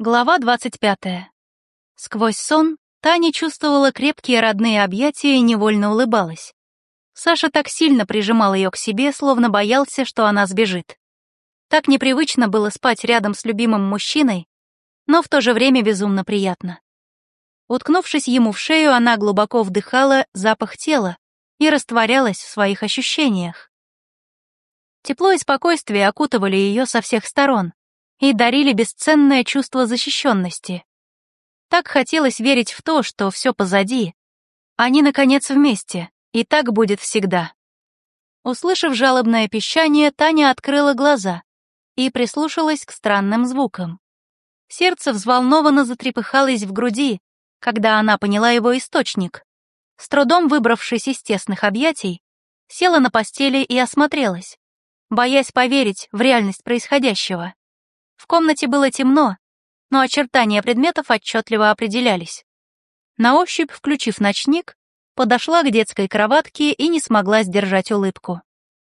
Глава 25. Сквозь сон Таня чувствовала крепкие родные объятия и невольно улыбалась. Саша так сильно прижимал ее к себе, словно боялся, что она сбежит. Так непривычно было спать рядом с любимым мужчиной, но в то же время безумно приятно. Уткнувшись ему в шею, она глубоко вдыхала запах тела и растворялась в своих ощущениях. Тепло и спокойствие окутывали ее со всех сторон, и дарили бесценное чувство защищенности. Так хотелось верить в то, что все позади. Они, наконец, вместе, и так будет всегда. Услышав жалобное пищание, Таня открыла глаза и прислушалась к странным звукам. Сердце взволнованно затрепыхалось в груди, когда она поняла его источник. С трудом выбравшись из тесных объятий, села на постели и осмотрелась, боясь поверить в реальность происходящего. В комнате было темно, но очертания предметов отчетливо определялись. На ощупь, включив ночник, подошла к детской кроватке и не смогла сдержать улыбку.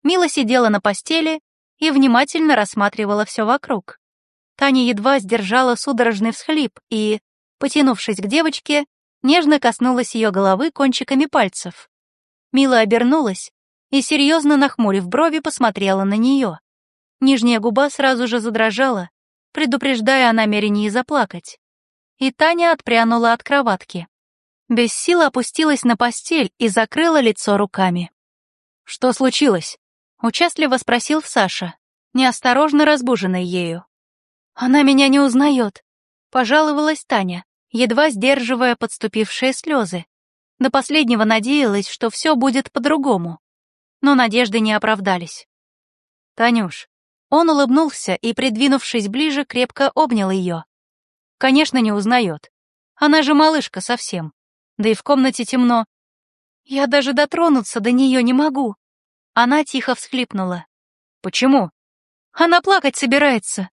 Мила сидела на постели и внимательно рассматривала все вокруг. Таня едва сдержала судорожный всхлип и, потянувшись к девочке, нежно коснулась ее головы кончиками пальцев. Мила обернулась и, серьезно нахмурив брови, посмотрела на нее. Нижняя губа сразу же задрожала, предупреждая о намерении заплакать. И Таня отпрянула от кроватки. Без сил опустилась на постель и закрыла лицо руками. «Что случилось?» — участливо спросил Саша, неосторожно разбуженный ею. «Она меня не узнает», — пожаловалась Таня, едва сдерживая подступившие слезы. До последнего надеялась, что все будет по-другому. Но надежды не оправдались. «Танюш, он улыбнулся и, придвинувшись ближе, крепко обнял ее. Конечно, не узнает. Она же малышка совсем. Да и в комнате темно. Я даже дотронуться до нее не могу. Она тихо всхлипнула. Почему? Она плакать собирается.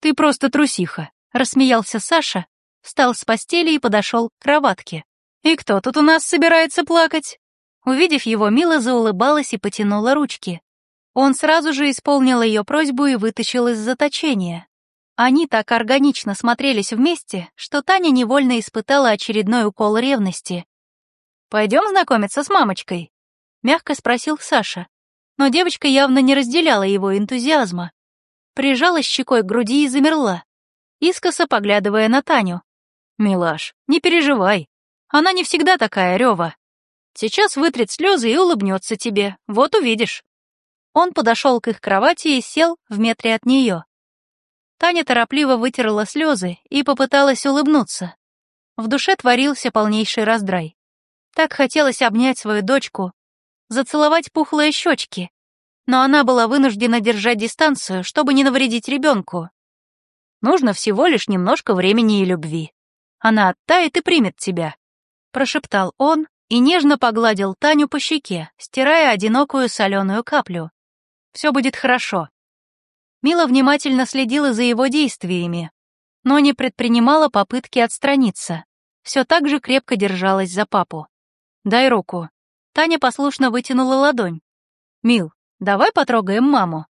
Ты просто трусиха, рассмеялся Саша, встал с постели и подошел к кроватке. И кто тут у нас собирается плакать? Увидев его, Мила заулыбалась и потянула ручки. Он сразу же исполнил ее просьбу и вытащил из заточения. Они так органично смотрелись вместе, что Таня невольно испытала очередной укол ревности. «Пойдем знакомиться с мамочкой?» — мягко спросил Саша. Но девочка явно не разделяла его энтузиазма. Прижалась щекой к груди и замерла, искоса поглядывая на Таню. «Милаш, не переживай. Она не всегда такая, Рева. Сейчас вытрет слезы и улыбнется тебе, вот увидишь». Он подошел к их кровати и сел в метре от нее. Таня торопливо вытерла слезы и попыталась улыбнуться. В душе творился полнейший раздрай. Так хотелось обнять свою дочку, зацеловать пухлые щечки, но она была вынуждена держать дистанцию, чтобы не навредить ребенку. Нужно всего лишь немножко времени и любви. Она оттает и примет тебя, прошептал он и нежно погладил Таню по щеке, стирая одинокую соленую каплю. Все будет хорошо». Мила внимательно следила за его действиями, но не предпринимала попытки отстраниться. Все так же крепко держалась за папу. «Дай руку». Таня послушно вытянула ладонь. «Мил, давай потрогаем маму.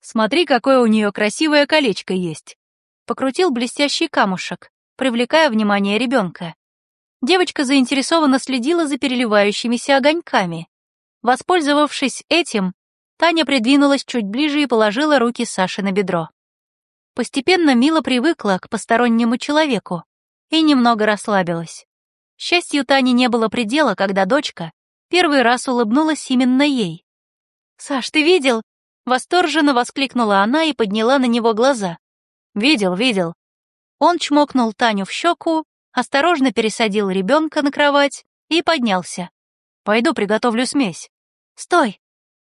Смотри, какое у нее красивое колечко есть». Покрутил блестящий камушек, привлекая внимание ребенка. Девочка заинтересованно следила за переливающимися огоньками. Воспользовавшись этим, Таня придвинулась чуть ближе и положила руки Саши на бедро. Постепенно Мила привыкла к постороннему человеку и немного расслабилась. Счастью Тани не было предела, когда дочка первый раз улыбнулась именно ей. «Саш, ты видел?» — восторженно воскликнула она и подняла на него глаза. «Видел, видел». Он чмокнул Таню в щеку, осторожно пересадил ребенка на кровать и поднялся. «Пойду приготовлю смесь». «Стой!»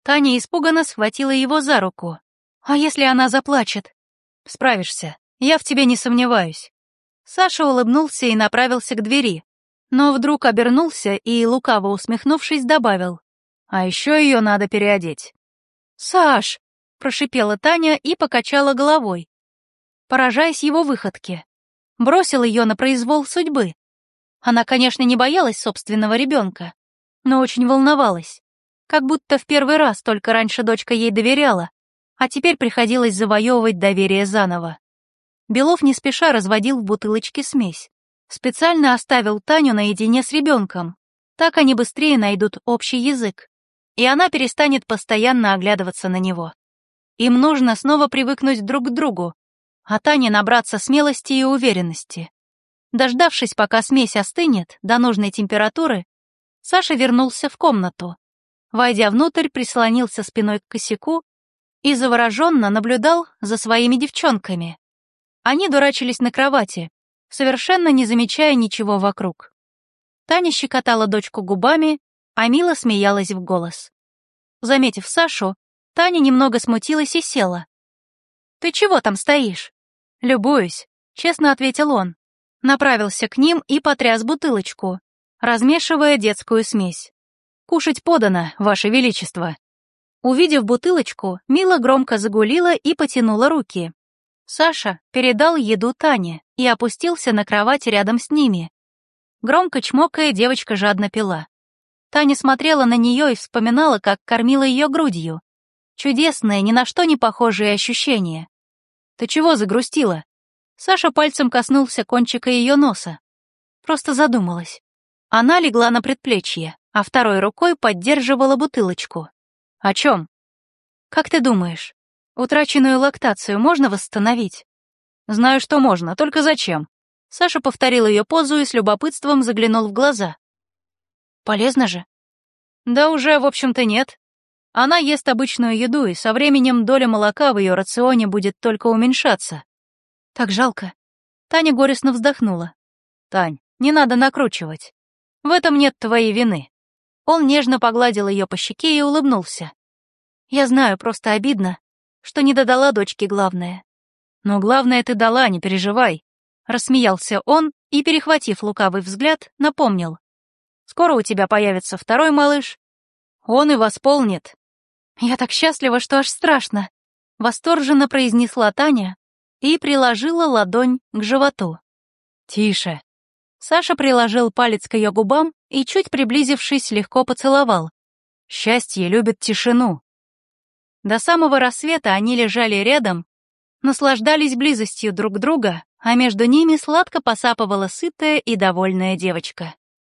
Таня испуганно схватила его за руку. «А если она заплачет?» «Справишься, я в тебе не сомневаюсь». Саша улыбнулся и направился к двери, но вдруг обернулся и, лукаво усмехнувшись, добавил. «А еще ее надо переодеть». «Саш!» — прошипела Таня и покачала головой, поражаясь его выходке. Бросил ее на произвол судьбы. Она, конечно, не боялась собственного ребенка, но очень волновалась. Как будто в первый раз только раньше дочка ей доверяла, а теперь приходилось завоевывать доверие заново. Белов не спеша разводил в бутылочке смесь. Специально оставил Таню наедине с ребенком. Так они быстрее найдут общий язык. И она перестанет постоянно оглядываться на него. Им нужно снова привыкнуть друг к другу, а Тане набраться смелости и уверенности. Дождавшись, пока смесь остынет до нужной температуры, Саша вернулся в комнату. Войдя внутрь, прислонился спиной к косяку и завороженно наблюдал за своими девчонками. Они дурачились на кровати, совершенно не замечая ничего вокруг. Таня щекотала дочку губами, а Мила смеялась в голос. Заметив Сашу, Таня немного смутилась и села. «Ты чего там стоишь?» «Любуюсь», — честно ответил он. Направился к ним и потряс бутылочку, размешивая детскую смесь. «Кушать подано, Ваше Величество». Увидев бутылочку, Мила громко загулила и потянула руки. Саша передал еду Тане и опустился на кровать рядом с ними. Громко чмокая, девочка жадно пила. Таня смотрела на нее и вспоминала, как кормила ее грудью. Чудесное, ни на что не похожее ощущение. «Ты чего загрустила?» Саша пальцем коснулся кончика ее носа. Просто задумалась. Она легла на предплечье, а второй рукой поддерживала бутылочку. «О чем?» «Как ты думаешь, Утраченную лактацию можно восстановить? Знаю, что можно, только зачем? Саша повторил ее позу и с любопытством заглянул в глаза. Полезно же? Да уже, в общем-то, нет. Она ест обычную еду, и со временем доля молока в ее рационе будет только уменьшаться. Так жалко. Таня горестно вздохнула. Тань, не надо накручивать. В этом нет твоей вины. Он нежно погладил ее по щеке и улыбнулся. Я знаю, просто обидно что не додала дочке главное. Но главное ты дала, не переживай. Рассмеялся он и, перехватив лукавый взгляд, напомнил. Скоро у тебя появится второй малыш. Он и восполнит. Я так счастлива, что аж страшно. Восторженно произнесла Таня и приложила ладонь к животу. Тише. Саша приложил палец к ее губам и, чуть приблизившись, легко поцеловал. Счастье любит тишину. До самого рассвета они лежали рядом, наслаждались близостью друг друга, а между ними сладко посапывала сытая и довольная девочка.